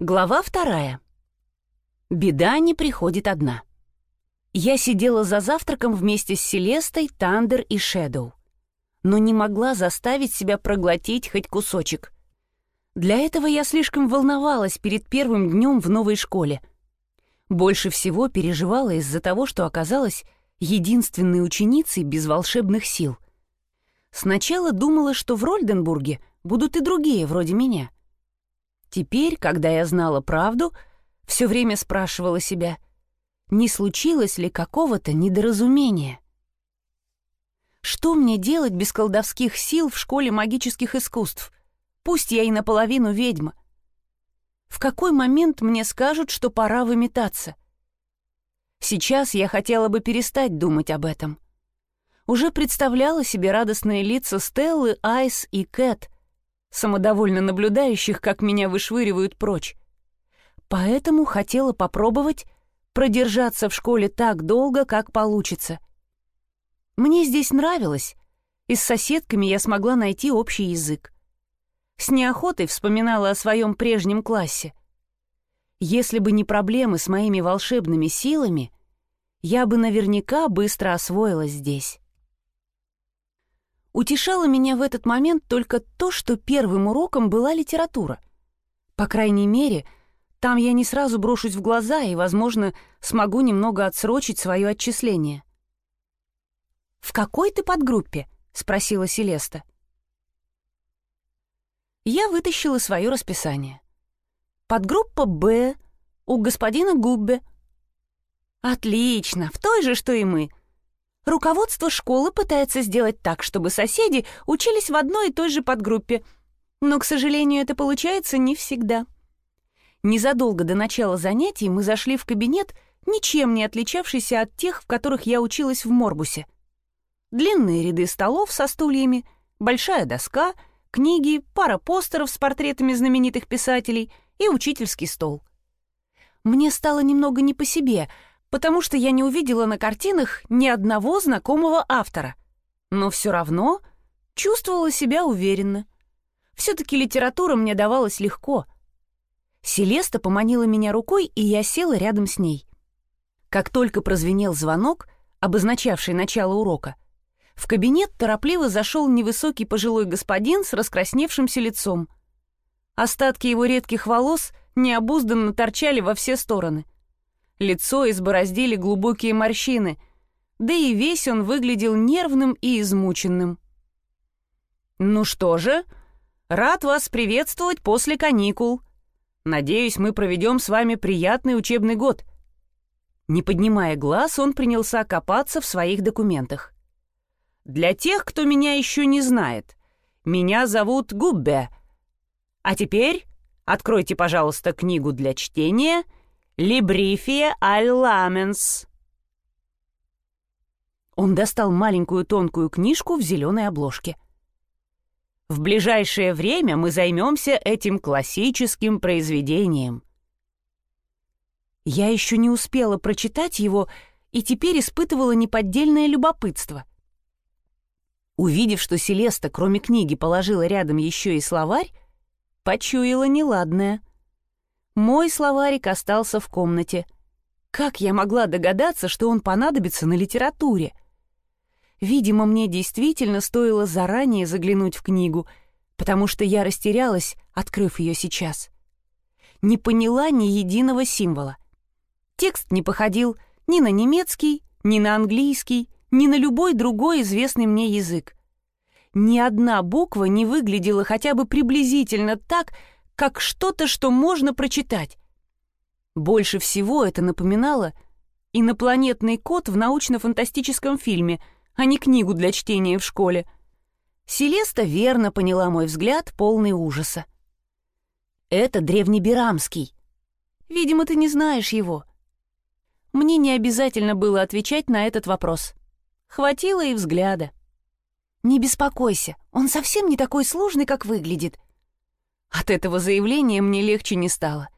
Глава вторая. Беда не приходит одна. Я сидела за завтраком вместе с Селестой, Тандер и Шэдоу, но не могла заставить себя проглотить хоть кусочек. Для этого я слишком волновалась перед первым днем в новой школе. Больше всего переживала из-за того, что оказалась единственной ученицей без волшебных сил. Сначала думала, что в Рольденбурге будут и другие вроде меня — Теперь, когда я знала правду, все время спрашивала себя, не случилось ли какого-то недоразумения. Что мне делать без колдовских сил в школе магических искусств? Пусть я и наполовину ведьма. В какой момент мне скажут, что пора выметаться? Сейчас я хотела бы перестать думать об этом. Уже представляла себе радостные лица Стеллы, Айс и Кэт, самодовольно наблюдающих, как меня вышвыривают прочь. Поэтому хотела попробовать продержаться в школе так долго, как получится. Мне здесь нравилось, и с соседками я смогла найти общий язык. С неохотой вспоминала о своем прежнем классе. Если бы не проблемы с моими волшебными силами, я бы наверняка быстро освоилась здесь. Утешало меня в этот момент только то, что первым уроком была литература. По крайней мере, там я не сразу брошусь в глаза и, возможно, смогу немного отсрочить свое отчисление. «В какой ты подгруппе?» — спросила Селеста. Я вытащила свое расписание. Подгруппа «Б» у господина Губбе. «Отлично, в той же, что и мы», Руководство школы пытается сделать так, чтобы соседи учились в одной и той же подгруппе. Но, к сожалению, это получается не всегда. Незадолго до начала занятий мы зашли в кабинет, ничем не отличавшийся от тех, в которых я училась в Морбусе. Длинные ряды столов со стульями, большая доска, книги, пара постеров с портретами знаменитых писателей и учительский стол. Мне стало немного не по себе — потому что я не увидела на картинах ни одного знакомого автора. Но все равно чувствовала себя уверенно. Все-таки литература мне давалась легко. Селеста поманила меня рукой, и я села рядом с ней. Как только прозвенел звонок, обозначавший начало урока, в кабинет торопливо зашел невысокий пожилой господин с раскрасневшимся лицом. Остатки его редких волос необузданно торчали во все стороны — Лицо избороздили глубокие морщины, да и весь он выглядел нервным и измученным. «Ну что же, рад вас приветствовать после каникул. Надеюсь, мы проведем с вами приятный учебный год». Не поднимая глаз, он принялся копаться в своих документах. «Для тех, кто меня еще не знает, меня зовут Губбе. А теперь откройте, пожалуйста, книгу для чтения — Либрифия аль-ламенс». Он достал маленькую тонкую книжку в зеленой обложке. «В ближайшее время мы займемся этим классическим произведением». Я еще не успела прочитать его и теперь испытывала неподдельное любопытство. Увидев, что Селеста, кроме книги, положила рядом еще и словарь, почуяла неладное — мой словарик остался в комнате. Как я могла догадаться, что он понадобится на литературе? Видимо, мне действительно стоило заранее заглянуть в книгу, потому что я растерялась, открыв ее сейчас. Не поняла ни единого символа. Текст не походил ни на немецкий, ни на английский, ни на любой другой известный мне язык. Ни одна буква не выглядела хотя бы приблизительно так, как что-то, что можно прочитать. Больше всего это напоминало инопланетный код в научно-фантастическом фильме, а не книгу для чтения в школе. Селеста верно поняла мой взгляд, полный ужаса. «Это древнеберамский. Видимо, ты не знаешь его». Мне не обязательно было отвечать на этот вопрос. Хватило и взгляда. «Не беспокойся, он совсем не такой сложный, как выглядит», от этого заявления мне легче не стало.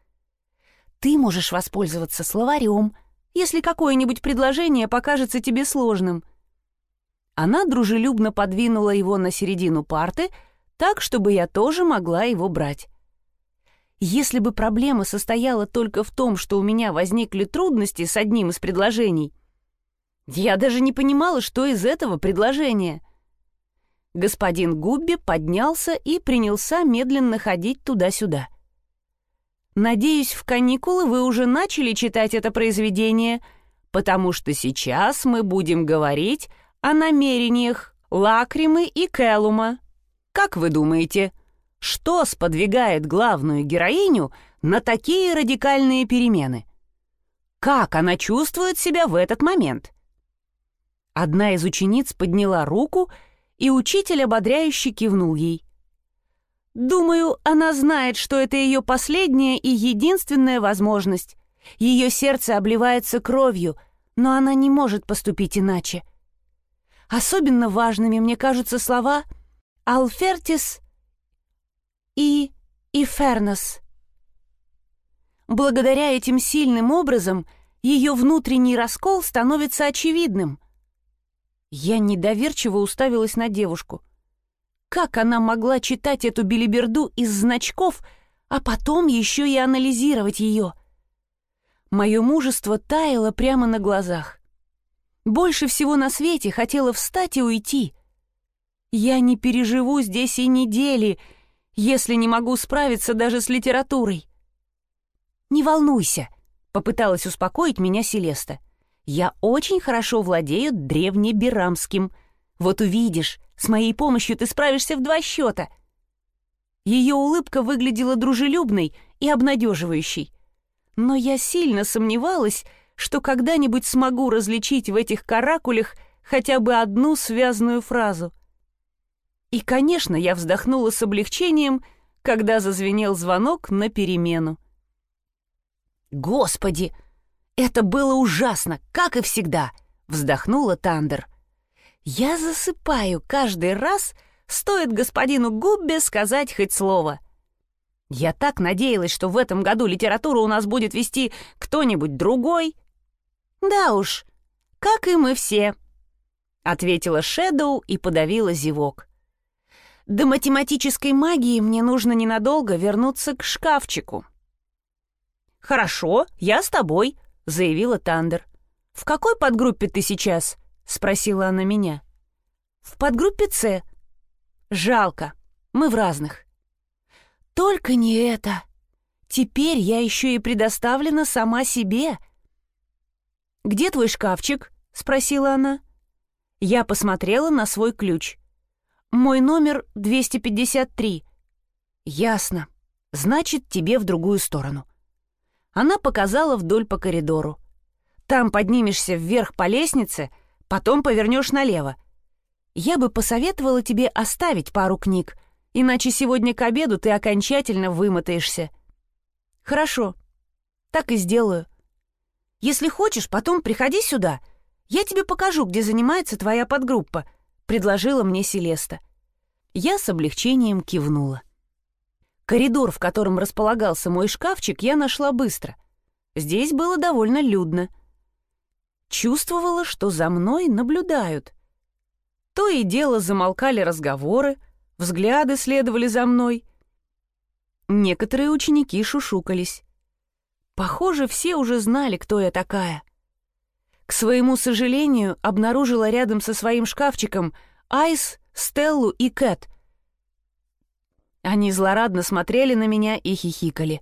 Ты можешь воспользоваться словарем, если какое-нибудь предложение покажется тебе сложным. Она дружелюбно подвинула его на середину парты, так, чтобы я тоже могла его брать. Если бы проблема состояла только в том, что у меня возникли трудности с одним из предложений, я даже не понимала, что из этого предложения. Господин Губби поднялся и принялся медленно ходить туда-сюда. «Надеюсь, в каникулы вы уже начали читать это произведение, потому что сейчас мы будем говорить о намерениях Лакримы и Келума. Как вы думаете, что сподвигает главную героиню на такие радикальные перемены? Как она чувствует себя в этот момент?» Одна из учениц подняла руку, и учитель ободряюще кивнул ей. «Думаю, она знает, что это ее последняя и единственная возможность. Ее сердце обливается кровью, но она не может поступить иначе. Особенно важными мне кажутся слова «Алфертис» и «Ифернос». Благодаря этим сильным образом ее внутренний раскол становится очевидным. Я недоверчиво уставилась на девушку. Как она могла читать эту билиберду из значков, а потом еще и анализировать ее? Мое мужество таяло прямо на глазах. Больше всего на свете хотела встать и уйти. Я не переживу здесь и недели, если не могу справиться даже с литературой. «Не волнуйся», — попыталась успокоить меня Селеста. — я очень хорошо владею древнеберамским. Вот увидишь, с моей помощью ты справишься в два счета». Ее улыбка выглядела дружелюбной и обнадеживающей. Но я сильно сомневалась, что когда-нибудь смогу различить в этих каракулях хотя бы одну связанную фразу. И, конечно, я вздохнула с облегчением, когда зазвенел звонок на перемену. «Господи!» «Это было ужасно, как и всегда», — вздохнула Тандер. «Я засыпаю каждый раз, стоит господину Губбе сказать хоть слово. Я так надеялась, что в этом году литературу у нас будет вести кто-нибудь другой». «Да уж, как и мы все», — ответила Шэдоу и подавила зевок. «До математической магии мне нужно ненадолго вернуться к шкафчику». «Хорошо, я с тобой», — заявила Тандер. «В какой подгруппе ты сейчас?» — спросила она меня. «В подгруппе С». «Жалко, мы в разных». «Только не это. Теперь я еще и предоставлена сама себе». «Где твой шкафчик?» — спросила она. Я посмотрела на свой ключ. «Мой номер 253». «Ясно. Значит, тебе в другую сторону». Она показала вдоль по коридору. «Там поднимешься вверх по лестнице, потом повернешь налево. Я бы посоветовала тебе оставить пару книг, иначе сегодня к обеду ты окончательно вымотаешься». «Хорошо, так и сделаю. Если хочешь, потом приходи сюда. Я тебе покажу, где занимается твоя подгруппа», — предложила мне Селеста. Я с облегчением кивнула. Коридор, в котором располагался мой шкафчик, я нашла быстро. Здесь было довольно людно. Чувствовала, что за мной наблюдают. То и дело замолкали разговоры, взгляды следовали за мной. Некоторые ученики шушукались. Похоже, все уже знали, кто я такая. К своему сожалению, обнаружила рядом со своим шкафчиком Айс, Стеллу и Кэт, они злорадно смотрели на меня и хихикали.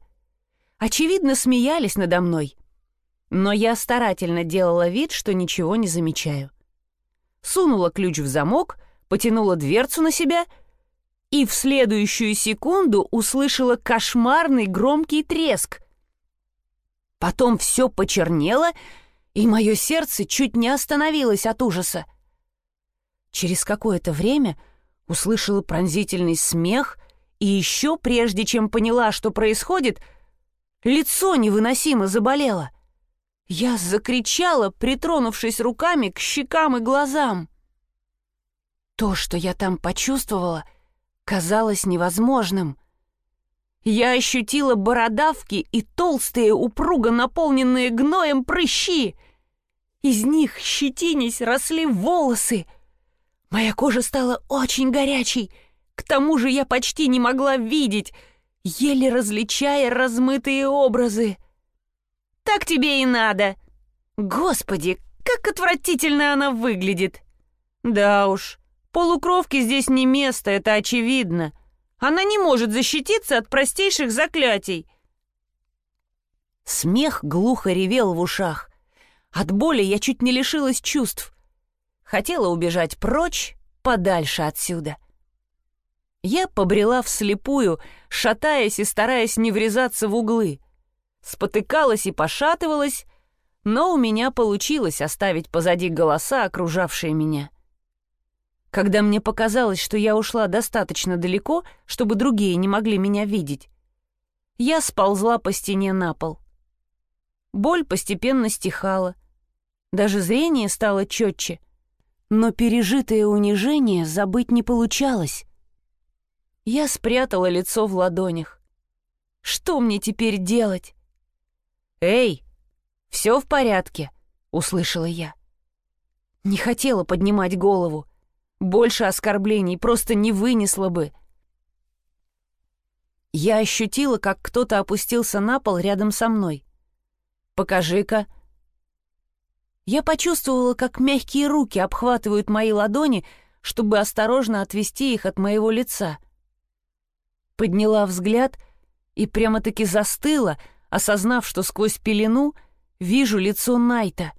Очевидно, смеялись надо мной. Но я старательно делала вид, что ничего не замечаю. Сунула ключ в замок, потянула дверцу на себя и в следующую секунду услышала кошмарный громкий треск. Потом все почернело, и мое сердце чуть не остановилось от ужаса. Через какое-то время услышала пронзительный смех — и еще прежде чем поняла, что происходит, лицо невыносимо заболело. Я закричала, притронувшись руками к щекам и глазам. То, что я там почувствовала, казалось невозможным. Я ощутила бородавки и толстые, упруго наполненные гноем прыщи. Из них, щетинись, росли волосы. Моя кожа стала очень горячей — к тому же я почти не могла видеть. еле различая размытые образы. «Так тебе и надо!» «Господи, как отвратительно она выглядит!» «Да уж, полукровки здесь не место, это очевидно. Она не может защититься от простейших заклятий». Смех глухо ревел в ушах. От боли я чуть не лишилась чувств. Хотела убежать прочь, подальше отсюда. Я побрела вслепую, шатаясь и стараясь не врезаться в углы. Спотыкалась и пошатывалась, но у меня получилось оставить позади голоса, окружавшие меня. Когда мне показалось, что я ушла достаточно далеко, чтобы другие не могли меня видеть, я сползла по стене на пол. Боль постепенно стихала. Даже зрение стало четче. Но пережитое унижение забыть не получалось. Я спрятала лицо в ладонях. Что мне теперь делать? «Эй, все в порядке?» — услышала я. Не хотела поднимать голову. Больше оскорблений просто не вынесла бы. Я ощутила, как кто-то опустился на пол рядом со мной. «Покажи-ка». Я почувствовала, как мягкие руки обхватывают мои ладони, чтобы осторожно отвести их от моего лица. Подняла взгляд и прямо-таки застыла, осознав, что сквозь пелену вижу лицо Найта.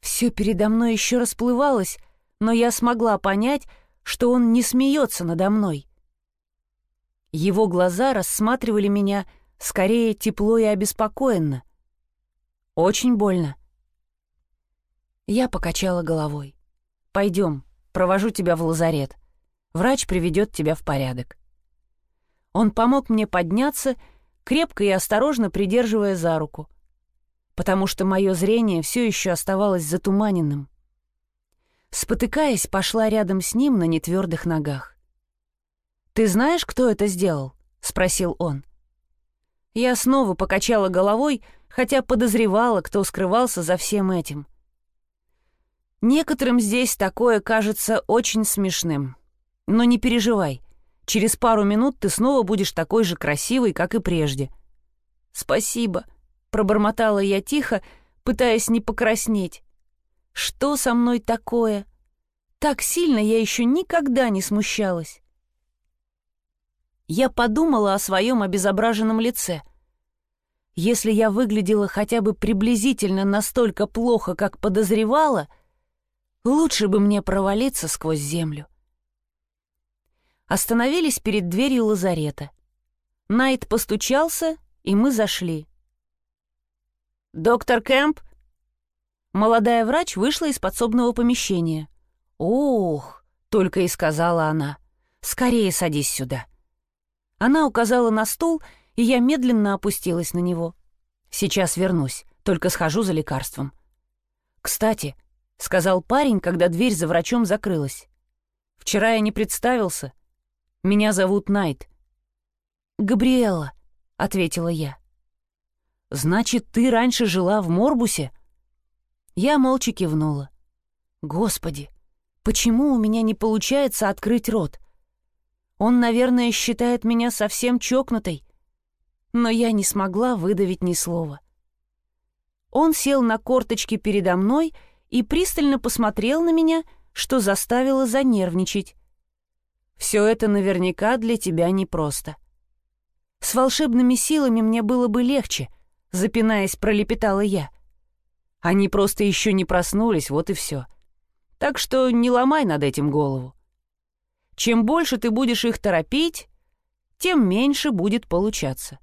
Все передо мной еще расплывалось, но я смогла понять, что он не смеется надо мной. Его глаза рассматривали меня скорее тепло и обеспокоенно. Очень больно. Я покачала головой. «Пойдем, провожу тебя в лазарет. Врач приведет тебя в порядок». Он помог мне подняться, крепко и осторожно придерживая за руку, потому что мое зрение все еще оставалось затуманенным. Спотыкаясь, пошла рядом с ним на нетвердых ногах. «Ты знаешь, кто это сделал?» — спросил он. Я снова покачала головой, хотя подозревала, кто скрывался за всем этим. Некоторым здесь такое кажется очень смешным. Но не переживай, через пару минут ты снова будешь такой же красивой, как и прежде. «Спасибо», — пробормотала я тихо, пытаясь не покраснеть. «Что со мной такое?» Так сильно я еще никогда не смущалась. Я подумала о своем обезображенном лице — если я выглядела хотя бы приблизительно настолько плохо, как подозревала, лучше бы мне провалиться сквозь землю. Остановились перед дверью лазарета. Найт постучался, и мы зашли. «Доктор Кэмп?» Молодая врач вышла из подсобного помещения. «Ох!» — только и сказала она. «Скорее садись сюда». Она указала на стул, и я медленно опустилась на него. «Сейчас вернусь, только схожу за лекарством». «Кстати», — сказал парень, когда дверь за врачом закрылась. «Вчера я не представился. Меня зовут Найт». «Габриэла», — ответила я. «Значит, ты раньше жила в Морбусе?» Я молча кивнула. «Господи, почему у меня не получается открыть рот? Он, наверное, считает меня совсем чокнутой, но я не смогла выдавить ни слова. Он сел на корточки передо мной и пристально посмотрел на меня, что заставило занервничать. «Все это наверняка для тебя непросто. С волшебными силами мне было бы легче», — запинаясь, пролепетала я. «Они просто еще не проснулись, вот и все. Так что не ломай над этим голову. Чем больше ты будешь их торопить, тем меньше будет получаться.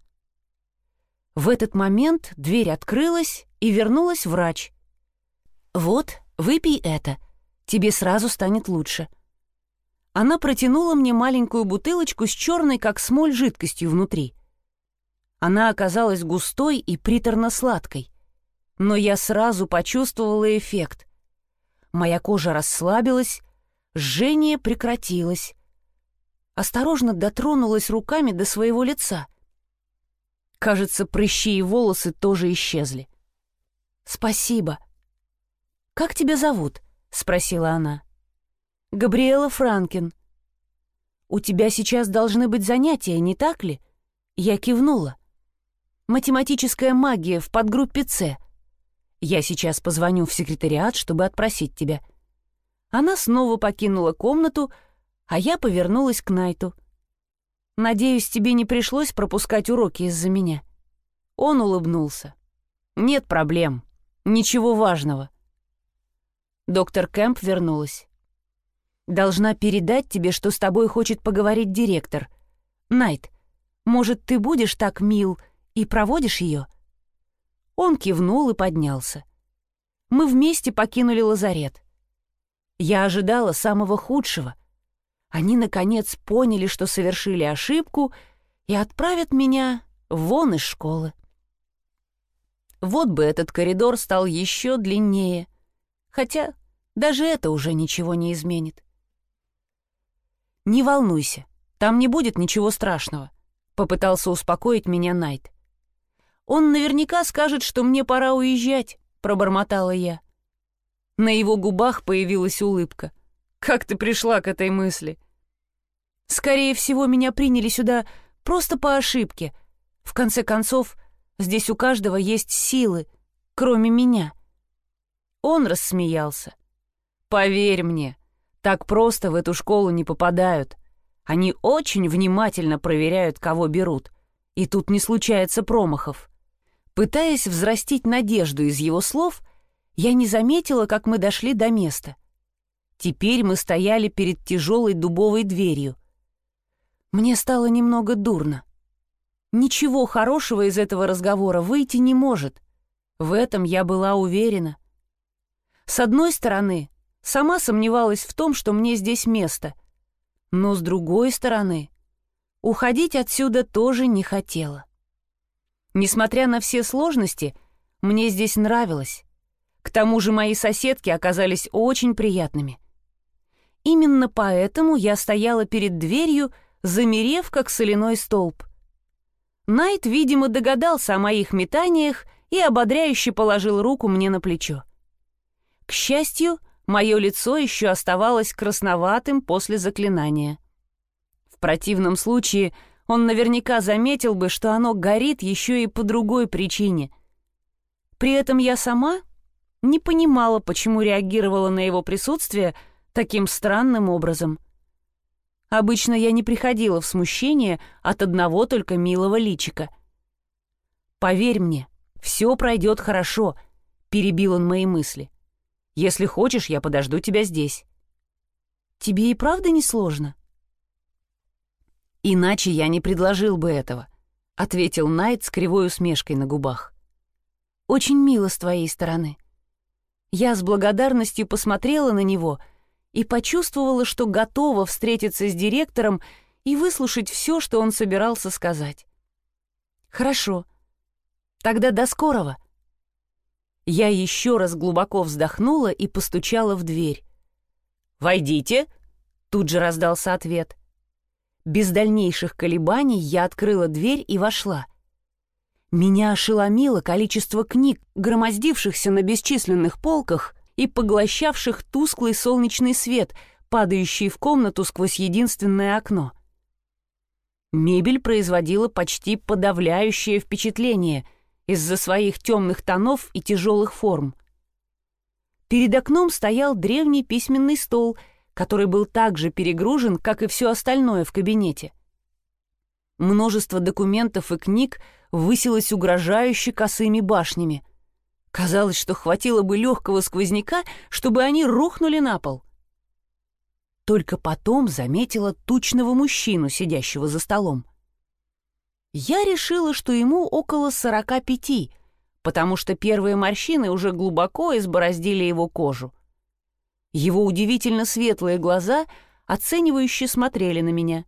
В этот момент дверь открылась, и вернулась врач. «Вот, выпей это, тебе сразу станет лучше». Она протянула мне маленькую бутылочку с черной, как смоль, жидкостью внутри. Она оказалась густой и приторно-сладкой. Но я сразу почувствовала эффект. Моя кожа расслабилась, жжение прекратилось. Осторожно дотронулась руками до своего лица. Кажется, прыщи и волосы тоже исчезли. «Спасибо». «Как тебя зовут?» — спросила она. «Габриэла Франкин». «У тебя сейчас должны быть занятия, не так ли? Я кивнула. «Математическая магия в подгруппе С. Я сейчас позвоню в секретариат, чтобы отпросить тебя». Она снова покинула комнату, а я повернулась к Найту. «Надеюсь, тебе не пришлось пропускать уроки из-за меня?» Он улыбнулся. «Нет проблем. Ничего важного». Доктор Кэмп вернулась. «Должна передать тебе, что с тобой хочет поговорить директор. Найт, может, ты будешь так мил и проводишь ее?» Он кивнул и поднялся. Мы вместе покинули лазарет. Я ожидала самого худшего. Они, наконец, поняли, что совершили ошибку, и отправят меня вон из школы. Вот бы этот коридор стал еще длиннее. Хотя даже это уже ничего не изменит. «Не волнуйся, там не будет ничего страшного», — попытался успокоить меня Найт. «Он наверняка скажет, что мне пора уезжать», — пробормотала я. На его губах появилась улыбка. «Как ты пришла к этой мысли?» «Скорее всего, меня приняли сюда просто по ошибке. В конце концов, здесь у каждого есть силы, кроме меня». Он рассмеялся. «Поверь мне, так просто в эту школу не попадают. Они очень внимательно проверяют, кого берут. И тут не случается промахов». Пытаясь взрастить надежду из его слов, я не заметила, как мы дошли до места. Теперь мы стояли перед тяжелой дубовой дверью. Мне стало немного дурно. Ничего хорошего из этого разговора выйти не может. В этом я была уверена. С одной стороны, сама сомневалась в том, что мне здесь место. Но с другой стороны, уходить отсюда тоже не хотела. Несмотря на все сложности, мне здесь нравилось. К тому же мои соседки оказались очень приятными. Именно поэтому я стояла перед дверью, замерев, как соляной столб. Найт, видимо, догадался о моих метаниях и ободряюще положил руку мне на плечо. К счастью, мое лицо еще оставалось красноватым после заклинания. В противном случае он наверняка заметил бы, что оно горит еще и по другой причине. При этом я сама не понимала, почему реагировала на его присутствие таким странным образом. Обычно я не приходила в смущение от одного только милого личика. «Поверь мне, все пройдет хорошо», — перебил он мои мысли. «Если хочешь, я подожду тебя здесь». «Тебе и правда не сложно?» «Иначе я не предложил бы этого», — ответил Найт с кривой усмешкой на губах. «Очень мило с твоей стороны». Я с благодарностью посмотрела на него и почувствовала, что готова встретиться с директором и выслушать все, что он собирался сказать. «Хорошо. Тогда до скорого». Я еще раз глубоко вздохнула и постучала в дверь. «Войдите!» — тут же раздался ответ — без дальнейших колебаний я открыла дверь и вошла. Меня ошеломило количество книг, громоздившихся на бесчисленных полках и поглощавших тусклый солнечный свет, падающий в комнату сквозь единственное окно. Мебель производила почти подавляющее впечатление из-за своих темных тонов и тяжелых форм. Перед окном стоял древний письменный стол — который был так же перегружен, как и все остальное в кабинете. Множество документов и книг высилось угрожающе косыми башнями. Казалось, что хватило бы легкого сквозняка, чтобы они рухнули на пол. Только потом заметила тучного мужчину, сидящего за столом. Я решила, что ему около сорока пяти, потому что первые морщины уже глубоко избороздили его кожу. Его удивительно светлые глаза оценивающе смотрели на меня.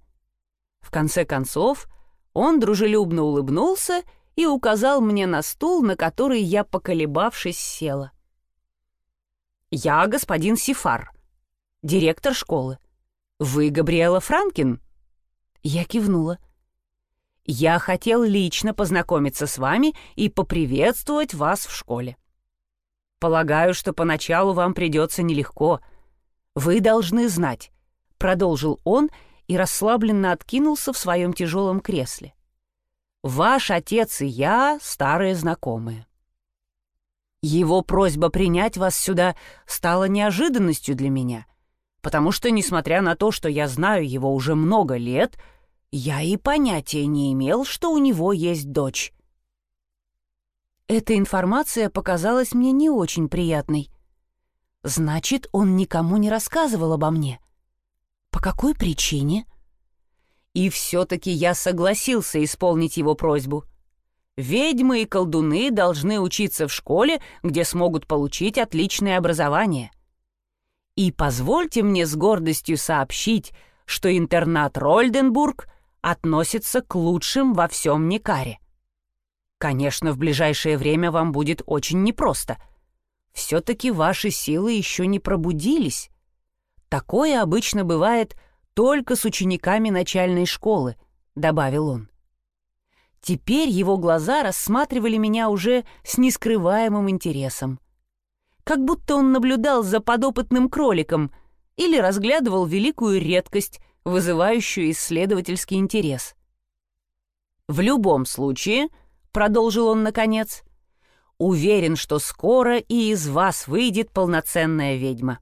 В конце концов, он дружелюбно улыбнулся и указал мне на стул, на который я, поколебавшись, села. «Я господин Сифар, директор школы. Вы Габриэла Франкин?» Я кивнула. «Я хотел лично познакомиться с вами и поприветствовать вас в школе. Полагаю, что поначалу вам придется нелегко. Вы должны знать, продолжил он и расслабленно откинулся в своем тяжелом кресле. Ваш отец и я — старые знакомые. Его просьба принять вас сюда стала неожиданностью для меня, потому что, несмотря на то, что я знаю его уже много лет, я и понятия не имел, что у него есть дочь. Эта информация показалась мне не очень приятной. Значит, он никому не рассказывал обо мне. По какой причине? И все-таки я согласился исполнить его просьбу — Ведьмы и колдуны должны учиться в школе, где смогут получить отличное образование. И позвольте мне с гордостью сообщить, что интернат Рольденбург относится к лучшим во всем Никаре. Конечно, в ближайшее время вам будет очень непросто. Все-таки ваши силы еще не пробудились. Такое обычно бывает только с учениками начальной школы, добавил он. Теперь его глаза рассматривали меня уже с нескрываемым интересом. Как будто он наблюдал за подопытным кроликом или разглядывал великую редкость, вызывающую исследовательский интерес. «В любом случае», — продолжил он наконец, — «уверен, что скоро и из вас выйдет полноценная ведьма.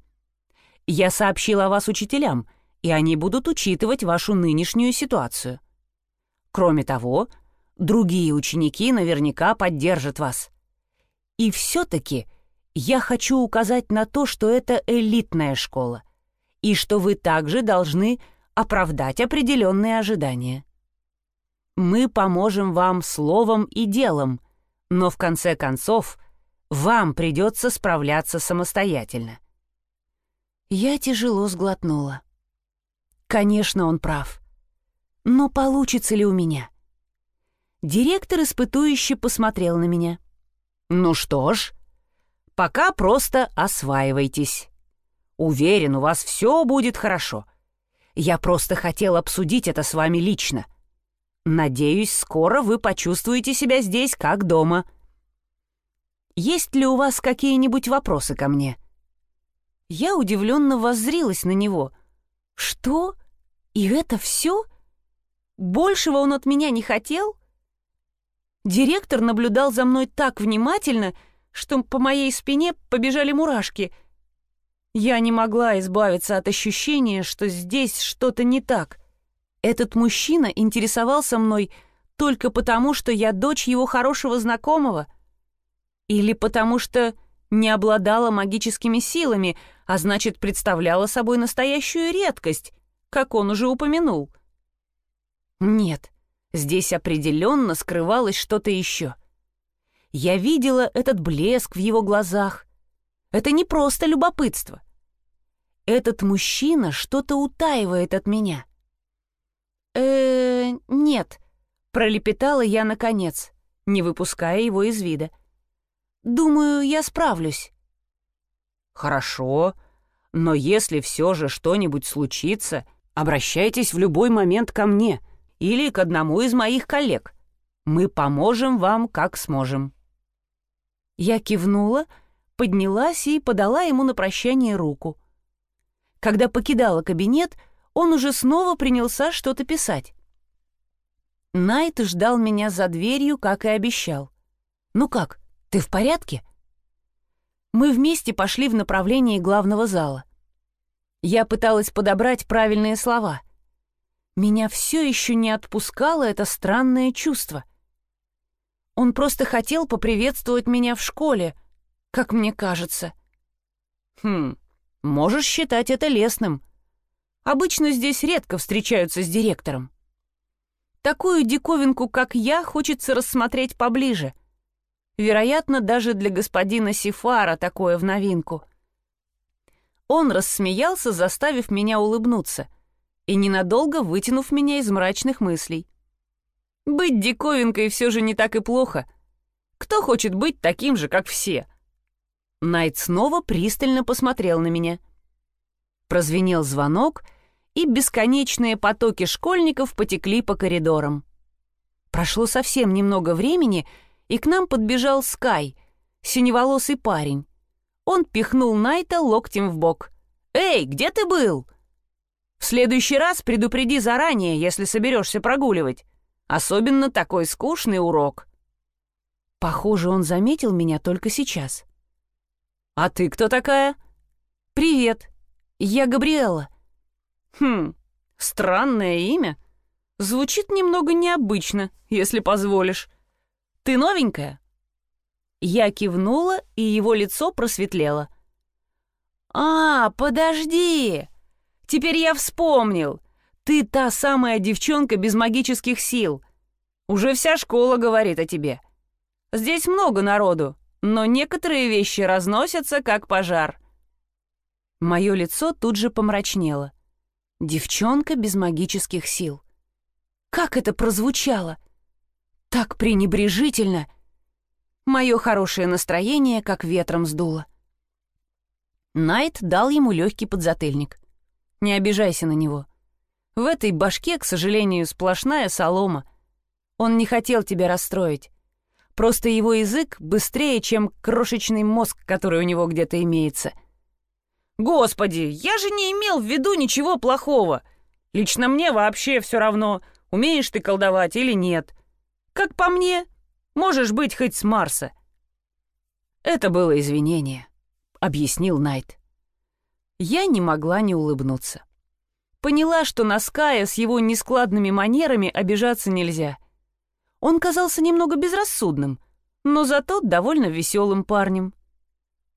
Я сообщил о вас учителям, и они будут учитывать вашу нынешнюю ситуацию. Кроме того, — Другие ученики наверняка поддержат вас. И все-таки я хочу указать на то, что это элитная школа, и что вы также должны оправдать определенные ожидания. Мы поможем вам словом и делом, но в конце концов вам придется справляться самостоятельно. Я тяжело сглотнула. Конечно, он прав. Но получится ли у меня? Директор испытующе посмотрел на меня. «Ну что ж, пока просто осваивайтесь. Уверен, у вас все будет хорошо. Я просто хотел обсудить это с вами лично. Надеюсь, скоро вы почувствуете себя здесь как дома. Есть ли у вас какие-нибудь вопросы ко мне?» Я удивленно воззрилась на него. «Что? И это все? Большего он от меня не хотел?» Директор наблюдал за мной так внимательно, что по моей спине побежали мурашки. Я не могла избавиться от ощущения, что здесь что-то не так. Этот мужчина интересовался мной только потому, что я дочь его хорошего знакомого? Или потому что не обладала магическими силами, а значит, представляла собой настоящую редкость, как он уже упомянул? Нет, Здесь определенно скрывалось что-то еще. Я видела этот блеск в его глазах. Это не просто любопытство. Этот мужчина что-то утаивает от меня. э нет», — пролепетала я наконец, не выпуская его из вида. «Думаю, я справлюсь». «Хорошо, но если все же что-нибудь случится, обращайтесь в любой момент ко мне», или к одному из моих коллег. Мы поможем вам, как сможем». Я кивнула, поднялась и подала ему на прощание руку. Когда покидала кабинет, он уже снова принялся что-то писать. Найт ждал меня за дверью, как и обещал. «Ну как, ты в порядке?» Мы вместе пошли в направлении главного зала. Я пыталась подобрать правильные слова — меня все еще не отпускало это странное чувство. Он просто хотел поприветствовать меня в школе, как мне кажется. Хм, можешь считать это лестным. Обычно здесь редко встречаются с директором. Такую диковинку, как я, хочется рассмотреть поближе. Вероятно, даже для господина Сифара такое в новинку. Он рассмеялся, заставив меня улыбнуться — и ненадолго вытянув меня из мрачных мыслей. Быть диковинкой все же не так и плохо. Кто хочет быть таким же, как все? Найт снова пристально посмотрел на меня. Прозвенел звонок, и бесконечные потоки школьников потекли по коридорам. Прошло совсем немного времени, и к нам подбежал Скай, синеволосый парень. Он пихнул Найта локтем в бок. «Эй, где ты был?» В следующий раз предупреди заранее, если соберешься прогуливать. Особенно такой скучный урок». Похоже, он заметил меня только сейчас. «А ты кто такая?» «Привет, я Габриэла». «Хм, странное имя. Звучит немного необычно, если позволишь. Ты новенькая?» Я кивнула, и его лицо просветлело. «А, подожди! Теперь я вспомнил. Ты та самая девчонка без магических сил. Уже вся школа говорит о тебе. Здесь много народу, но некоторые вещи разносятся, как пожар». Мое лицо тут же помрачнело. Девчонка без магических сил. Как это прозвучало? Так пренебрежительно. Мое хорошее настроение как ветром сдуло. Найт дал ему легкий подзатыльник. Не обижайся на него. В этой башке, к сожалению, сплошная солома. Он не хотел тебя расстроить. Просто его язык быстрее, чем крошечный мозг, который у него где-то имеется. «Господи, я же не имел в виду ничего плохого. Лично мне вообще все равно, умеешь ты колдовать или нет. Как по мне, можешь быть хоть с Марса». Это было извинение, объяснил Найт. Я не могла не улыбнуться. Поняла, что на Ская с его нескладными манерами обижаться нельзя. Он казался немного безрассудным, но зато довольно веселым парнем.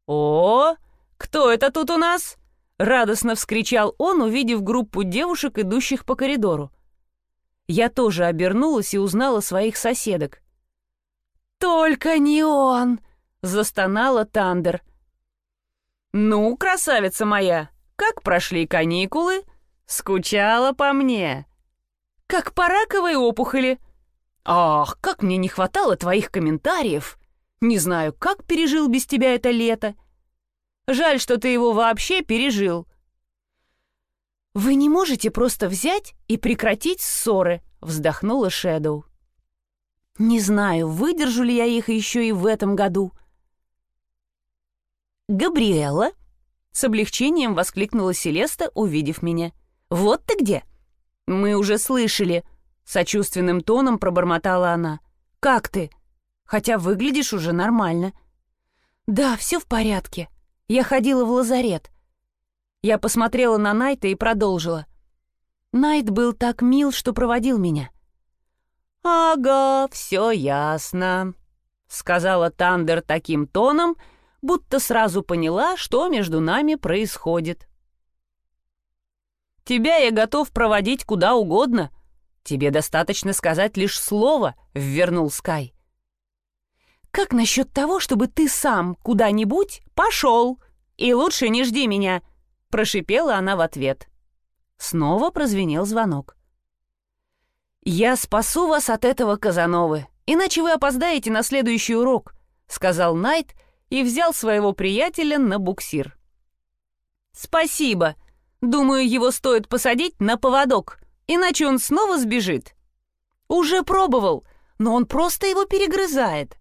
«О, кто это тут у нас?» — радостно вскричал он, увидев группу девушек, идущих по коридору. Я тоже обернулась и узнала своих соседок. «Только не он!» — застонала Тандер. «Ну, красавица моя, как прошли каникулы?» Скучала по мне. Как по раковой опухоли. Ах, как мне не хватало твоих комментариев. Не знаю, как пережил без тебя это лето. Жаль, что ты его вообще пережил. Вы не можете просто взять и прекратить ссоры, вздохнула Шэдоу. Не знаю, выдержу ли я их еще и в этом году. Габриэла с облегчением воскликнула Селеста, увидев меня. «Вот ты где!» «Мы уже слышали», — сочувственным тоном пробормотала она. «Как ты? Хотя выглядишь уже нормально». «Да, все в порядке. Я ходила в лазарет». Я посмотрела на Найта и продолжила. Найт был так мил, что проводил меня. «Ага, все ясно», — сказала Тандер таким тоном, будто сразу поняла, что между нами происходит. Тебя я готов проводить куда угодно. Тебе достаточно сказать лишь слово», — ввернул Скай. «Как насчет того, чтобы ты сам куда-нибудь пошел? И лучше не жди меня», — прошипела она в ответ. Снова прозвенел звонок. «Я спасу вас от этого Казановы, иначе вы опоздаете на следующий урок», — сказал Найт и взял своего приятеля на буксир. «Спасибо», Думаю, его стоит посадить на поводок, иначе он снова сбежит. Уже пробовал, но он просто его перегрызает.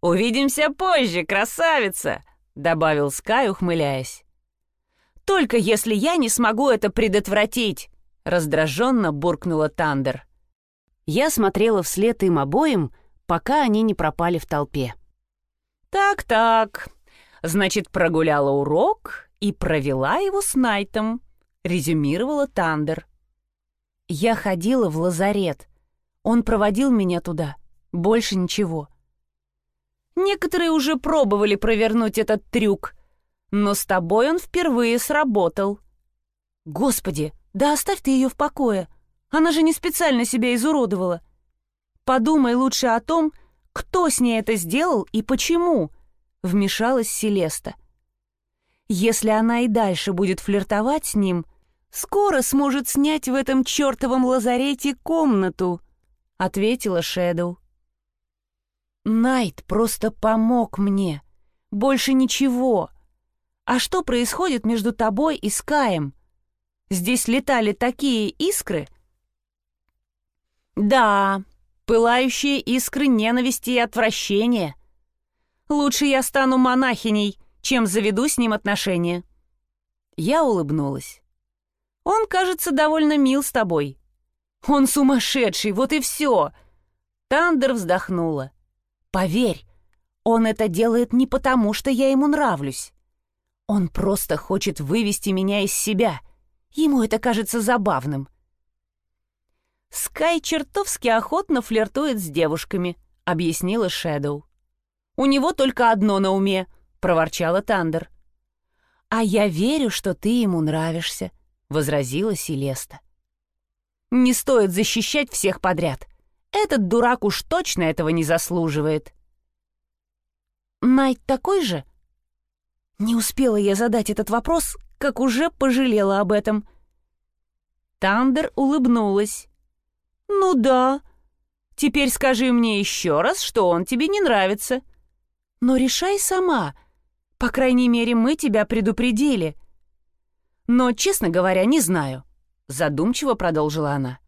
«Увидимся позже, красавица!» — добавил Скай, ухмыляясь. «Только если я не смогу это предотвратить!» — раздраженно буркнула Тандер. Я смотрела вслед им обоим, пока они не пропали в толпе. «Так-так, значит, прогуляла урок и провела его с Найтом», — резюмировала Тандер. «Я ходила в лазарет. Он проводил меня туда. Больше ничего». «Некоторые уже пробовали провернуть этот трюк, но с тобой он впервые сработал». «Господи, да оставь ты ее в покое. Она же не специально себя изуродовала. Подумай лучше о том, кто с ней это сделал и почему», — вмешалась Селеста. Если она и дальше будет флиртовать с ним, скоро сможет снять в этом чертовом лазарете комнату», — ответила Шэдоу. «Найт просто помог мне. Больше ничего. А что происходит между тобой и Скаем? Здесь летали такие искры?» «Да, пылающие искры ненависти и отвращения. Лучше я стану монахиней, чем заведу с ним отношения». Я улыбнулась. «Он, кажется, довольно мил с тобой. Он сумасшедший, вот и все. Тандер вздохнула. Поверь, он это делает не потому, что я ему нравлюсь. Он просто хочет вывести меня из себя. Ему это кажется забавным. Скай чертовски охотно флиртует с девушками, объяснила Шэдоу. У него только одно на уме, проворчала Тандер. А я верю, что ты ему нравишься, возразила Селеста. Не стоит защищать всех подряд. Этот дурак уж точно этого не заслуживает. Найт такой же? Не успела я задать этот вопрос, как уже пожалела об этом. Тандер улыбнулась. «Ну да. Теперь скажи мне еще раз, что он тебе не нравится. Но решай сама. По крайней мере, мы тебя предупредили. Но, честно говоря, не знаю», — задумчиво продолжила она.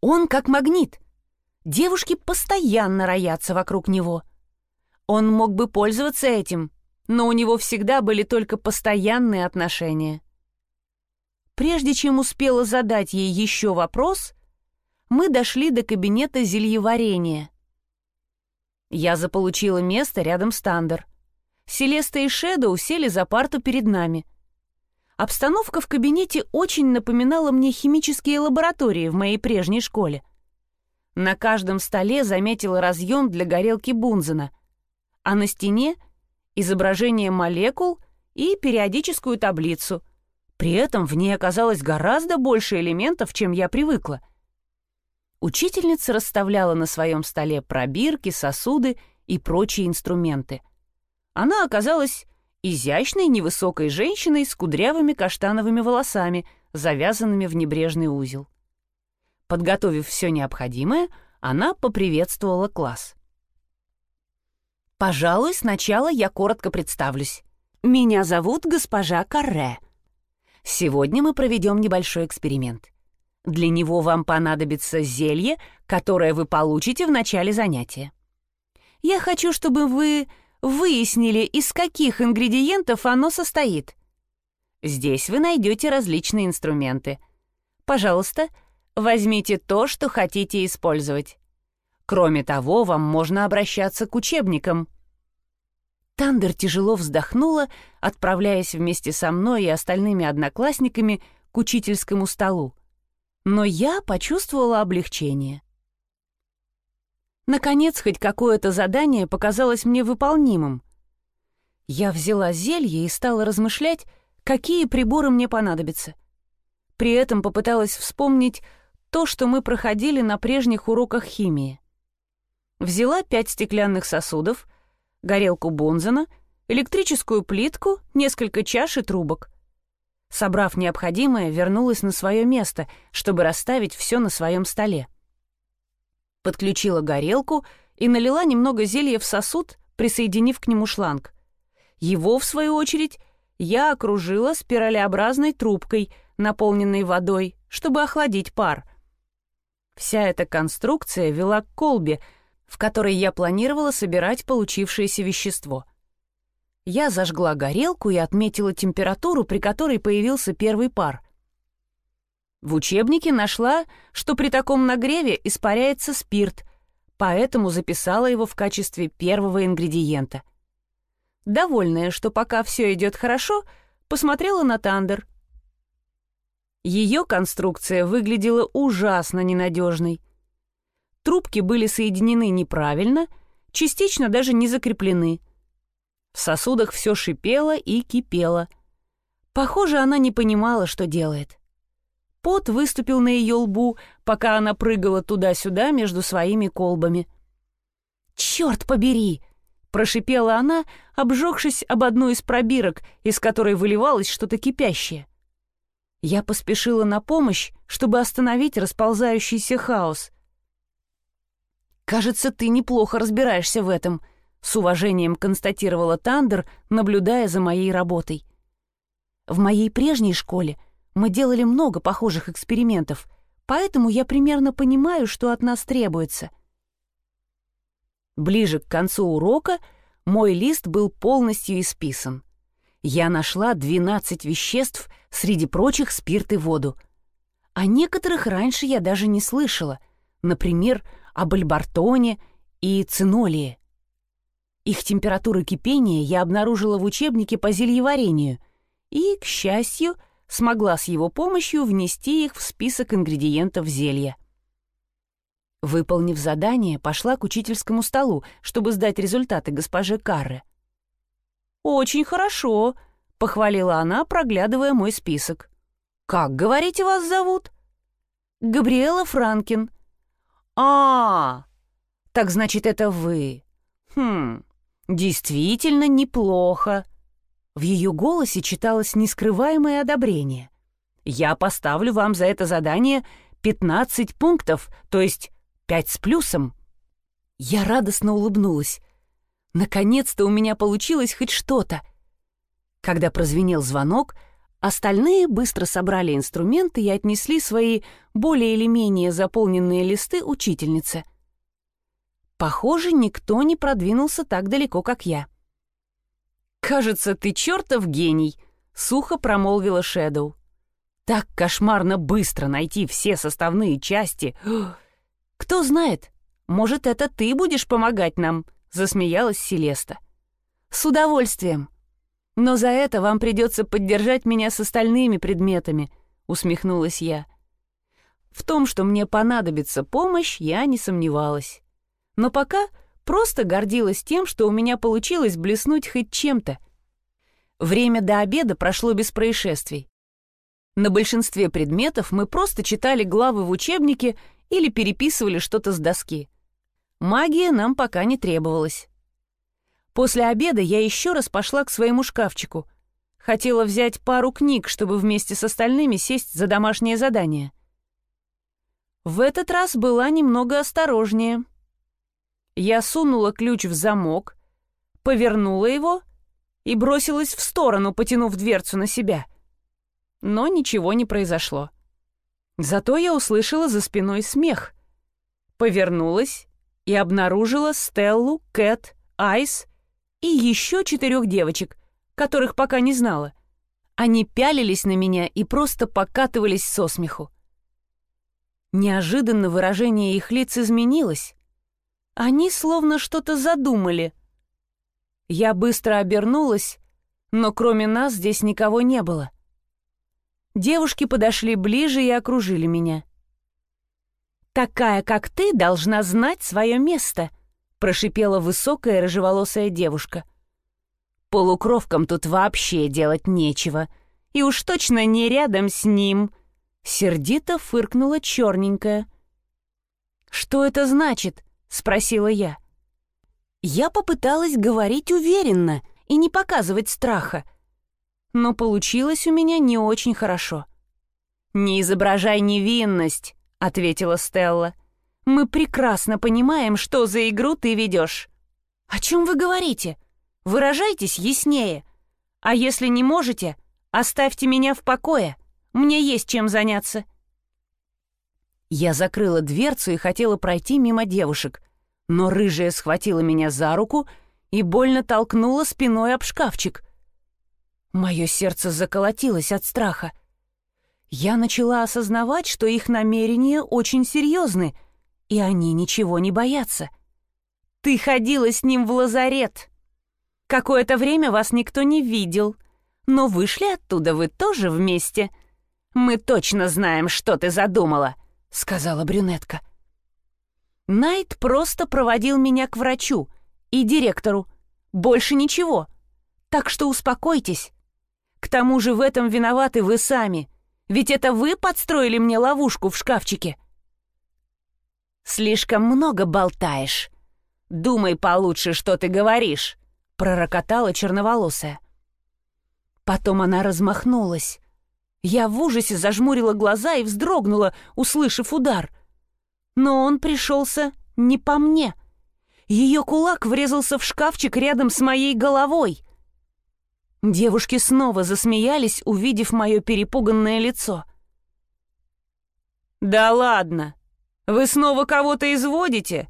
«Он как магнит. Девушки постоянно роятся вокруг него. Он мог бы пользоваться этим, но у него всегда были только постоянные отношения. Прежде чем успела задать ей еще вопрос, мы дошли до кабинета зельеварения. Я заполучила место рядом с Тандер. Селеста и Шэдоу сели за парту перед нами. Обстановка в кабинете очень напоминала мне химические лаборатории в моей прежней школе — на каждом столе заметила разъем для горелки Бунзена, а на стене — изображение молекул и периодическую таблицу. При этом в ней оказалось гораздо больше элементов, чем я привыкла. Учительница расставляла на своем столе пробирки, сосуды и прочие инструменты. Она оказалась изящной невысокой женщиной с кудрявыми каштановыми волосами, завязанными в небрежный узел. Подготовив все необходимое, она поприветствовала класс. «Пожалуй, сначала я коротко представлюсь. Меня зовут госпожа Карре. Сегодня мы проведем небольшой эксперимент. Для него вам понадобится зелье, которое вы получите в начале занятия. Я хочу, чтобы вы выяснили, из каких ингредиентов оно состоит. Здесь вы найдете различные инструменты. Пожалуйста, Возьмите то, что хотите использовать. Кроме того, вам можно обращаться к учебникам. Тандер тяжело вздохнула, отправляясь вместе со мной и остальными одноклассниками к учительскому столу. Но я почувствовала облегчение. Наконец, хоть какое-то задание показалось мне выполнимым. Я взяла зелье и стала размышлять, какие приборы мне понадобятся. При этом попыталась вспомнить, то, что мы проходили на прежних уроках химии. Взяла пять стеклянных сосудов, горелку Бонзена, электрическую плитку, несколько чаш и трубок. Собрав необходимое, вернулась на свое место, чтобы расставить все на своем столе. Подключила горелку и налила немного зелья в сосуд, присоединив к нему шланг. Его, в свою очередь, я окружила спиралеобразной трубкой, наполненной водой, чтобы охладить пар — Вся эта конструкция вела к колбе, в которой я планировала собирать получившееся вещество. Я зажгла горелку и отметила температуру, при которой появился первый пар. В учебнике нашла, что при таком нагреве испаряется спирт, поэтому записала его в качестве первого ингредиента. Довольная, что пока все идет хорошо, посмотрела на Тандер — ее конструкция выглядела ужасно ненадежной. Трубки были соединены неправильно, частично даже не закреплены. В сосудах все шипело и кипело. Похоже, она не понимала, что делает. Пот выступил на ее лбу, пока она прыгала туда-сюда между своими колбами. «Черт побери!» — прошипела она, обжегшись об одну из пробирок, из которой выливалось что-то кипящее. Я поспешила на помощь, чтобы остановить расползающийся хаос. «Кажется, ты неплохо разбираешься в этом», — с уважением констатировала Тандер, наблюдая за моей работой. «В моей прежней школе мы делали много похожих экспериментов, поэтому я примерно понимаю, что от нас требуется». Ближе к концу урока мой лист был полностью исписан я нашла 12 веществ, среди прочих спирт и воду. О некоторых раньше я даже не слышала, например, об альбартоне и цинолии. Их температуру кипения я обнаружила в учебнике по зельеварению и, к счастью, смогла с его помощью внести их в список ингредиентов зелья. Выполнив задание, пошла к учительскому столу, чтобы сдать результаты госпоже Карре. «Очень хорошо», — похвалила она, проглядывая мой список. «Как, говорите, вас зовут?» «Габриэла Франкин». «А, так значит, это вы. Хм, «Действительно неплохо». В ее голосе читалось нескрываемое одобрение. «Я поставлю вам за это задание 15 пунктов, то есть 5 с плюсом». Я радостно улыбнулась. Наконец-то у меня получилось хоть что-то. Когда прозвенел звонок, остальные быстро собрали инструменты и отнесли свои более или менее заполненные листы учительнице — Похоже, никто не продвинулся так далеко, как я. «Кажется, ты чертов гений», — сухо промолвила Шэдоу. «Так кошмарно быстро найти все составные части. Кто знает, может, это ты будешь помогать нам», — засмеялась Селеста. «С удовольствием. Но за это вам придется поддержать меня с остальными предметами», — усмехнулась я. В том, что мне понадобится помощь, я не сомневалась но пока просто гордилась тем, что у меня получилось блеснуть хоть чем-то. Время до обеда прошло без происшествий. На большинстве предметов мы просто читали главы в учебнике или переписывали что-то с доски. Магия нам пока не требовалась. После обеда я еще раз пошла к своему шкафчику. Хотела взять пару книг, чтобы вместе с остальными сесть за домашнее задание. В этот раз была немного осторожнее — я сунула ключ в замок, повернула его и бросилась в сторону, потянув дверцу на себя. Но ничего не произошло. Зато я услышала за спиной смех. Повернулась и обнаружила Стеллу, Кэт, Айс и еще четырех девочек, которых пока не знала. Они пялились на меня и просто покатывались со смеху. Неожиданно выражение их лиц изменилось. Они словно что-то задумали. Я быстро обернулась, но кроме нас здесь никого не было. Девушки подошли ближе и окружили меня. «Такая, как ты, должна знать свое место», — прошипела высокая рыжеволосая девушка. «Полукровкам тут вообще делать нечего, и уж точно не рядом с ним», — сердито фыркнула черненькая. «Что это значит?» — спросила я. Я попыталась говорить уверенно и не показывать страха, но получилось у меня не очень хорошо. «Не изображай невинность», — ответила Стелла. «Мы прекрасно понимаем, что за игру ты ведешь». «О чем вы говорите? Выражайтесь яснее. А если не можете, оставьте меня в покое. Мне есть чем заняться». Я закрыла дверцу и хотела пройти мимо девушек, но рыжая схватила меня за руку и больно толкнула спиной об шкафчик. Мое сердце заколотилось от страха. Я начала осознавать, что их намерения очень серьезны, и они ничего не боятся. «Ты ходила с ним в лазарет. Какое-то время вас никто не видел, но вышли оттуда вы тоже вместе. Мы точно знаем, что ты задумала», — сказала брюнетка. Найт просто проводил меня к врачу и директору. Больше ничего. Так что успокойтесь. К тому же в этом виноваты вы сами. Ведь это вы подстроили мне ловушку в шкафчике. Слишком много болтаешь. Думай получше, что ты говоришь, пророкотала черноволосая. Потом она размахнулась. Я в ужасе зажмурила глаза и вздрогнула, услышав удар. Но он пришелся не по мне. Ее кулак врезался в шкафчик рядом с моей головой. Девушки снова засмеялись, увидев мое перепуганное лицо. «Да ладно! Вы снова кого-то изводите?»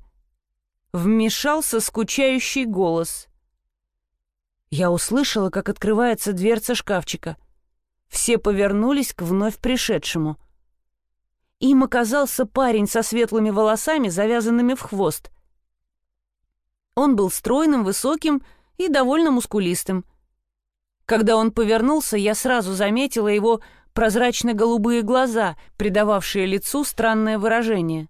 Вмешался скучающий голос. Я услышала, как открывается дверца шкафчика. Все повернулись к вновь пришедшему. им оказался парень со светлыми волосами, завязанными в хвост. Он был стройным, высоким и довольно мускулистым. Когда он повернулся, я сразу заметила его прозрачно-голубые глаза, придававшие лицу странное выражение.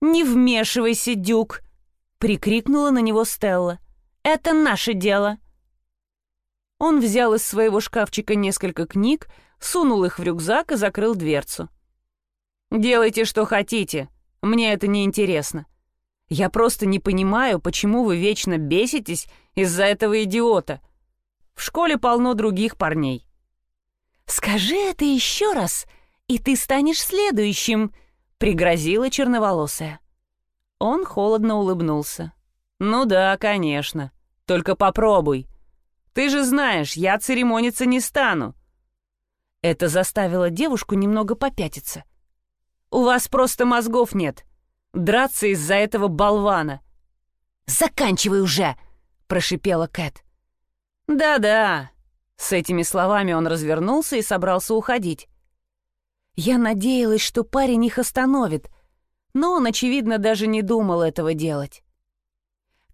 «Не вмешивайся, Дюк!» — прикрикнула на него Стелла. «Это наше дело!» Он взял из своего шкафчика несколько книг, сунул их в рюкзак и закрыл дверцу. «Делайте, что хотите. Мне это не интересно. Я просто не понимаю, почему вы вечно беситесь из-за этого идиота. В школе полно других парней». «Скажи это еще раз, и ты станешь следующим», — пригрозила черноволосая. Он холодно улыбнулся. «Ну да, конечно. Только попробуй. Ты же знаешь, я церемониться не стану». Это заставило девушку немного попятиться. «У вас просто мозгов нет. Драться из-за этого болвана». «Заканчивай уже!» — прошипела Кэт. «Да-да». С этими словами он развернулся и собрался уходить. Я надеялась, что парень их остановит, но он, очевидно, даже не думал этого делать.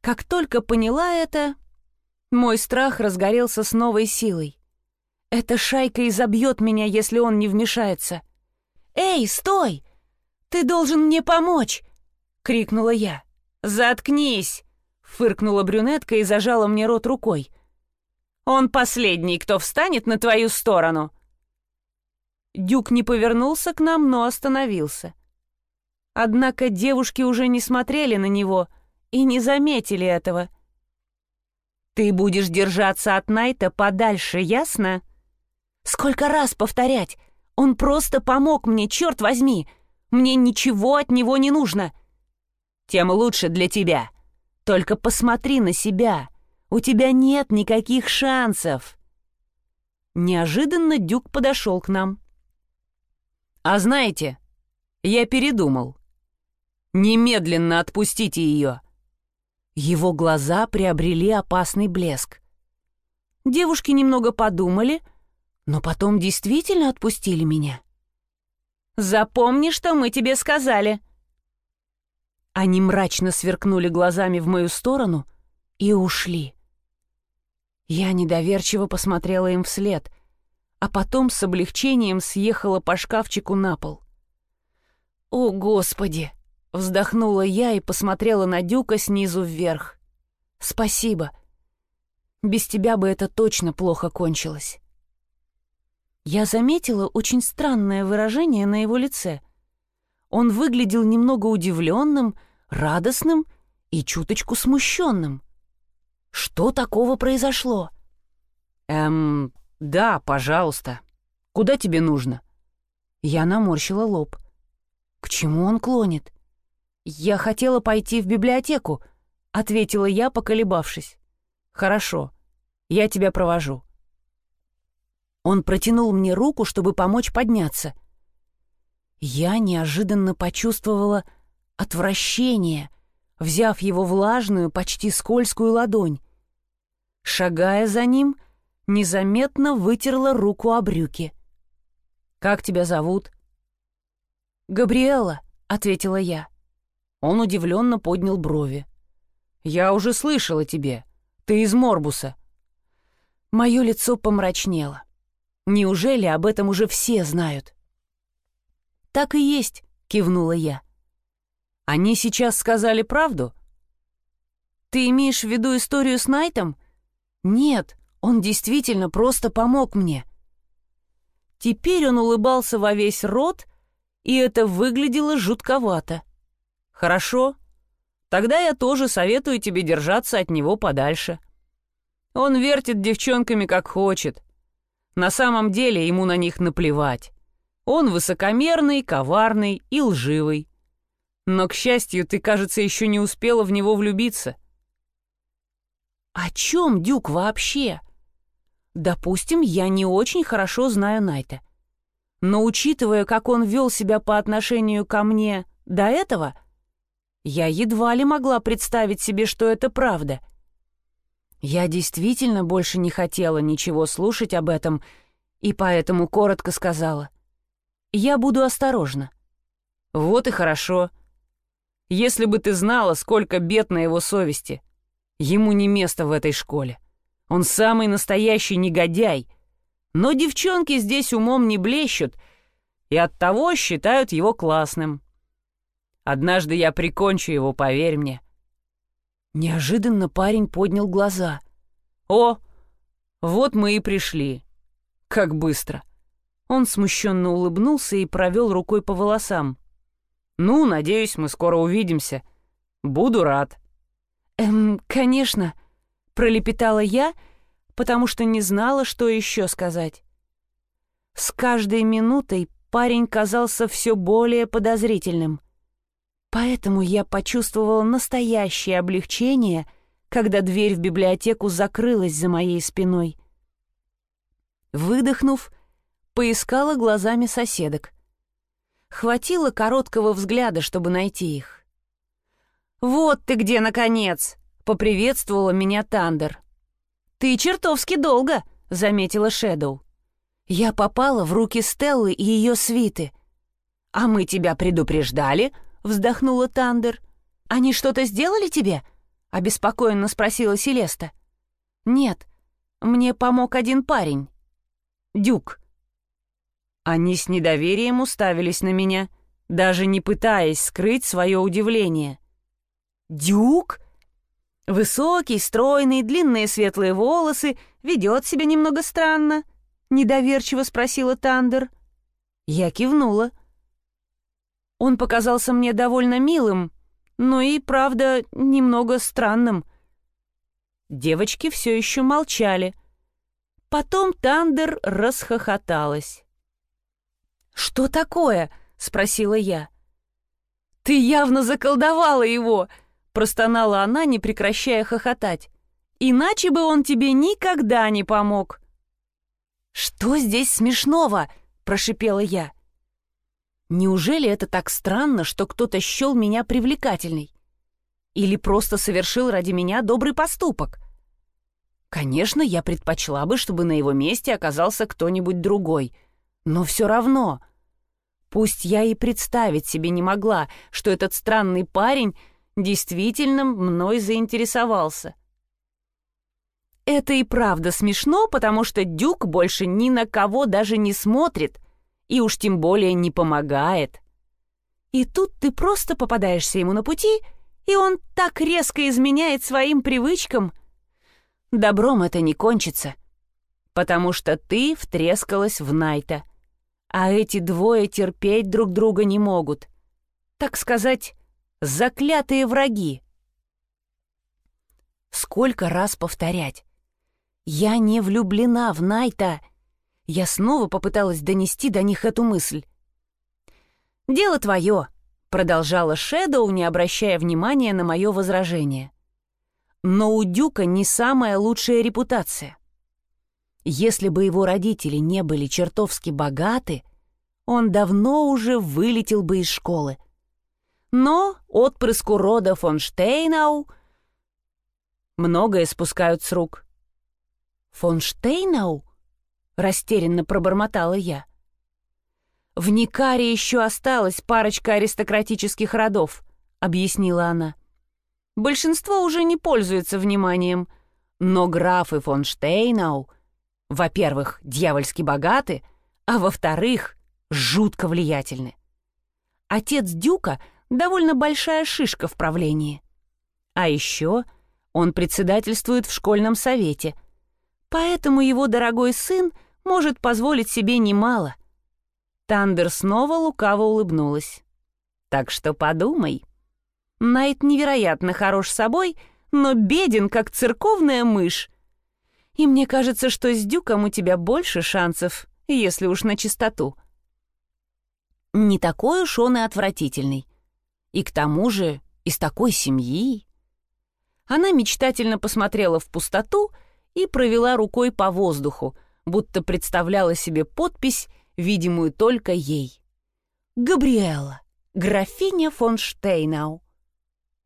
Как только поняла это, мой страх разгорелся с новой силой. Эта шайка изобьет меня, если он не вмешается. «Эй, стой! Ты должен мне помочь!» — крикнула я. «Заткнись!» — фыркнула брюнетка и зажала мне рот рукой. «Он последний, кто встанет на твою сторону!» Дюк не повернулся к нам, но остановился. Однако девушки уже не смотрели на него и не заметили этого. «Ты будешь держаться от Найта подальше, ясно?» «Сколько раз повторять? Он просто помог мне, черт возьми! Мне ничего от него не нужно!» «Тем лучше для тебя. Только посмотри на себя. У тебя нет никаких шансов!» Неожиданно Дюк подошел к нам. «А знаете, я передумал. Немедленно отпустите ее!» Его глаза приобрели опасный блеск. Девушки немного подумали, но потом действительно отпустили меня. «Запомни, что мы тебе сказали!» Они мрачно сверкнули глазами в мою сторону и ушли. Я недоверчиво посмотрела им вслед — а потом с облегчением съехала по шкафчику на пол. «О, Господи!» — вздохнула я и посмотрела на Дюка снизу вверх. «Спасибо. Без тебя бы это точно плохо кончилось». Я заметила очень странное выражение на его лице. Он выглядел немного удивленным, радостным и чуточку смущенным. Что такого произошло? «Эм, «Да, пожалуйста. Куда тебе нужно?» Я наморщила лоб. «К чему он клонит?» «Я хотела пойти в библиотеку», — ответила я, поколебавшись. «Хорошо, я тебя провожу». Он протянул мне руку, чтобы помочь подняться. Я неожиданно почувствовала отвращение, взяв его влажную, почти скользкую ладонь. Шагая за ним — незаметно вытерла руку о брюки. «Как тебя зовут?» «Габриэла», — ответила я. Он удивленно поднял брови. «Я уже слышала тебе. Ты из Морбуса». Мое лицо помрачнело. Неужели об этом уже все знают? «Так и есть», — кивнула я. «Они сейчас сказали правду?» «Ты имеешь в виду историю с Найтом?» «Нет, он действительно просто помог мне. Теперь он улыбался во весь рот, и это выглядело жутковато. «Хорошо. Тогда я тоже советую тебе держаться от него подальше. Он вертит девчонками как хочет. На самом деле ему на них наплевать. Он высокомерный, коварный и лживый. Но, к счастью, ты, кажется, еще не успела в него влюбиться». «О чем Дюк вообще?» Допустим, я не очень хорошо знаю Найта. Но учитывая, как он вел себя по отношению ко мне до этого, я едва ли могла представить себе, что это правда. Я действительно больше не хотела ничего слушать об этом, и поэтому коротко сказала. Я буду осторожна. Вот и хорошо. Если бы ты знала, сколько бед на его совести. Ему не место в этой школе. Он самый настоящий негодяй. Но девчонки здесь умом не блещут и оттого считают его классным. Однажды я прикончу его, поверь мне. Неожиданно парень поднял глаза. «О, вот мы и пришли. Как быстро!» Он смущенно улыбнулся и провел рукой по волосам. «Ну, надеюсь, мы скоро увидимся. Буду рад». «Эм, конечно», — пролепетала я, потому что не знала, что еще сказать. С каждой минутой парень казался все более подозрительным. Поэтому я почувствовала настоящее облегчение, когда дверь в библиотеку закрылась за моей спиной. Выдохнув, поискала глазами соседок. Хватило короткого взгляда, чтобы найти их. «Вот ты где, наконец!» — поприветствовала меня Тандер. «Ты чертовски долго!» — заметила Шэдоу. «Я попала в руки Стеллы и ее свиты». «А мы тебя предупреждали?» — вздохнула Тандер. «Они что-то сделали тебе?» — обеспокоенно спросила Селеста. «Нет, мне помог один парень. Дюк». Они с недоверием уставились на меня, даже не пытаясь скрыть свое удивление. «Дюк?» Высокий, стройный, длинные светлые волосы, ведет себя немного странно. Недоверчиво спросила Тандер. Я кивнула. Он показался мне довольно милым, но и, правда, немного странным. Девочки все еще молчали. Потом Тандер расхохоталась. «Что такое?» — спросила я. «Ты явно заколдовала его!» — простонала она, не прекращая хохотать. «Иначе бы он тебе никогда не помог!» «Что здесь смешного?» — прошипела я. «Неужели это так странно, что кто-то счел меня привлекательной? Или просто совершил ради меня добрый поступок?» Конечно, я предпочла бы, чтобы на его месте оказался кто-нибудь другой — но все равно... Пусть я и представить себе не могла, что этот странный парень действительно мной заинтересовался. Это и правда смешно, потому что Дюк больше ни на кого даже не смотрит и уж тем более не помогает. И тут ты просто попадаешься ему на пути, и он так резко изменяет своим привычкам. Добром это не кончится, потому что ты втрескалась в Найта — а эти двое терпеть друг друга не могут. Так сказать, заклятые враги. Сколько раз повторять? Я не влюблена в Найта. Я снова попыталась донести до них эту мысль. «Дело твое», — продолжала Шэдоу, не обращая внимания на мое возражение. «Но у Дюка не самая лучшая репутация. Если бы его родители не были чертовски богаты, он давно уже вылетел бы из школы. Но отпрыску рода фон Штейнау многое спускают с рук. «Фон Штейнау?» — растерянно пробормотала я. «В Никаре еще осталась парочка аристократических родов», — объяснила она. «Большинство уже не пользуется вниманием, но графы фон Штейнау — во-первых, дьявольски богаты, а во-вторых, жутко влиятельны. Отец Дюка — довольно большая шишка в правлении. А еще он председательствует в школьном совете, поэтому его дорогой сын может позволить себе немало. Тандер снова лукаво улыбнулась. «Так что подумай. Найт невероятно хорош собой, но беден, как церковная мышь, и мне кажется, что с Дюком у тебя больше шансов, если уж на чистоту. Не такой уж он и отвратительный. И к тому же из такой семьи. Она мечтательно посмотрела в пустоту и провела рукой по воздуху, будто представляла себе подпись, видимую только ей. «Габриэла, графиня фон Штейнау».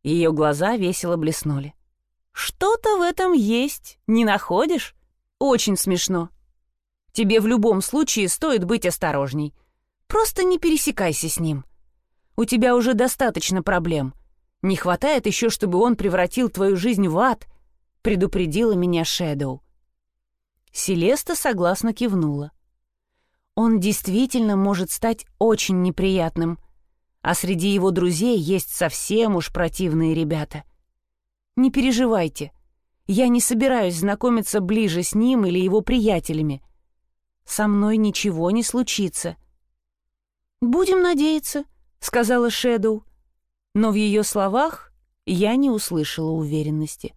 Ее глаза весело блеснули. Что-то в этом есть, не находишь? Очень смешно. Тебе в любом случае стоит быть осторожней. Просто не пересекайся с ним. У тебя уже достаточно проблем. Не хватает еще, чтобы он превратил твою жизнь в ад, предупредила меня Шэдоу. Селеста согласно кивнула. Он действительно может стать очень неприятным, а среди его друзей есть совсем уж противные ребята. Не переживайте, я не собираюсь знакомиться ближе с ним или его приятелями. Со мной ничего не случится. «Будем надеяться», — сказала Шэдоу. Но в ее словах я не услышала уверенности.